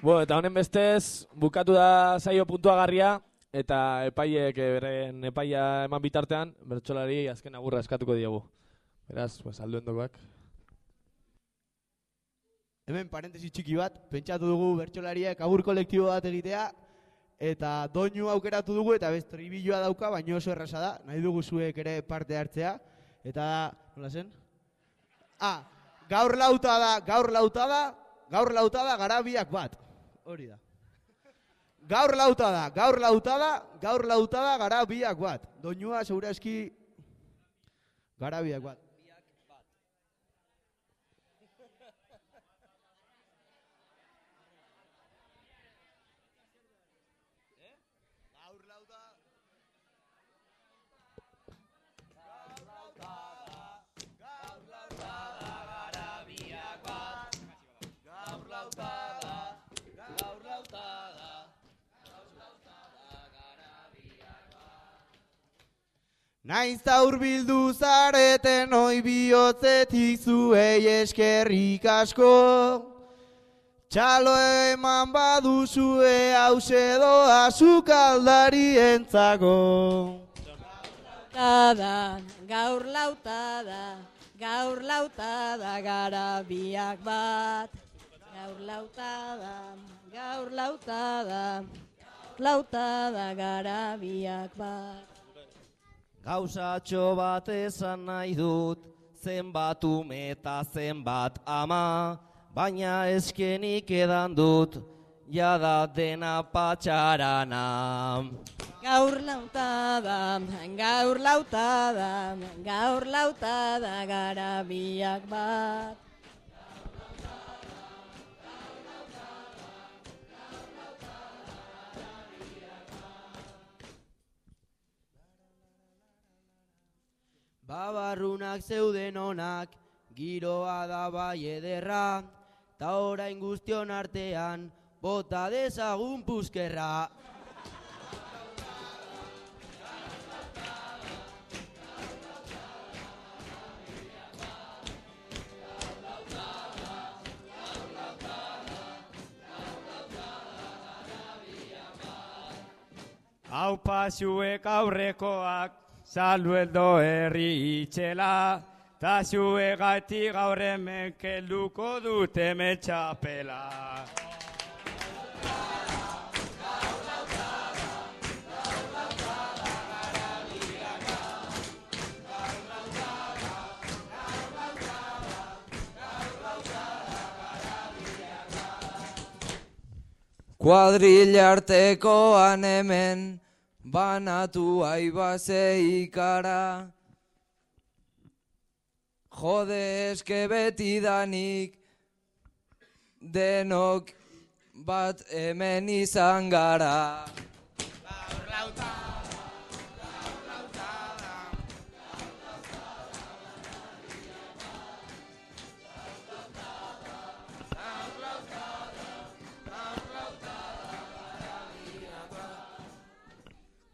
Bo, eta honen bestez, bukatu da saio puntuagarria, eta epaiek eh, beren epaia eman bitartean, bertsolari azken agurra eskatuko diegu. Beraz, pues, alduen dokoak. Hemen parentesi txiki bat, pentsatu dugu bertsolariek agur kolektibo bat egitea, eta doinu aukeratu dugu, eta bez tribilloa dauka, baina oso erraza da, nahi dugu zuek ere parte hartzea, eta nola zen? Ah, gaur lauta da, gaur lauta da, gaur lauta da garabiak bat. Hori da. Gaur lauta da, gaur lauta da, gaur lauta da garabiak bat. Doinua segurazki garabiak bat. Naiz bildu zareten oi bihotzetik zuei eskerrik asko Txalo eman baduzue hause doa sukaldari entzago Lautada, gaur lautada, gaur lautada gara biak bat. Gaur lautada, gaur lautada, lautada gara biak bat. Gauzatxo bat esan nahi dut, zenbat ume eta zenbat ama, baina eskenik edan dut, jada dena patxarana. Gaur lautada, gaur lautada, gaur lautada gara biak bat. Babarrunak zeuden onak, giroa da bai ederra, ta orain guztion artean, bota dezagun puzkerra. Hau pasuek aurrekoak, salueldo herri itxela, ta zuegati gaur hemen kelduko dute metxapela. Kuadrilla artekoan hemen, banatu aibase ikara. Jode eske beti danik, denok bat hemen izan gara.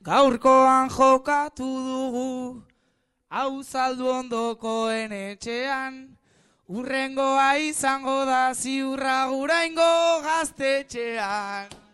Gaurkoan jokatu dugu, hau saldu ondokoen etxean, urrengoa izango da ziurra guraingo gaztetxean.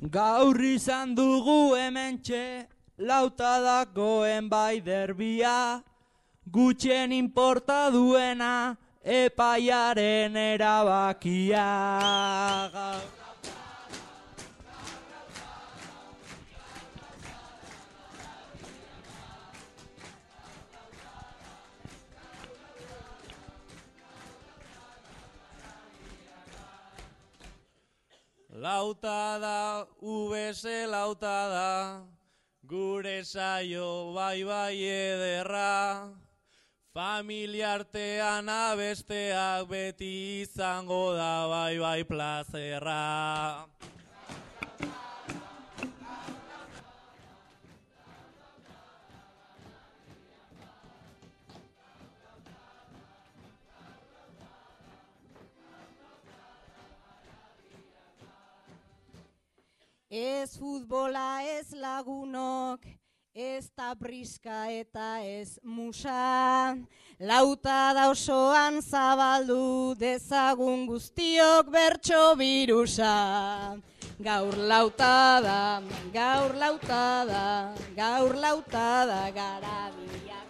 Gaur izan dugu hementxe, lautadakoen bai derbia, gutxen inporta duena, epaiaren erabakia. Gaur- Lautada, UBS lautada, gure saio bai bai ederra. Familia artean abesteak beti izango da bai bai plazerra. Ez futbola ez lagunok, ez da briska eta ez musa. Lauta da osoan zabaldu dezagun guztiok bertso birusa. Gaur lauta da, gaur lauta da, gaur lauta da garabiak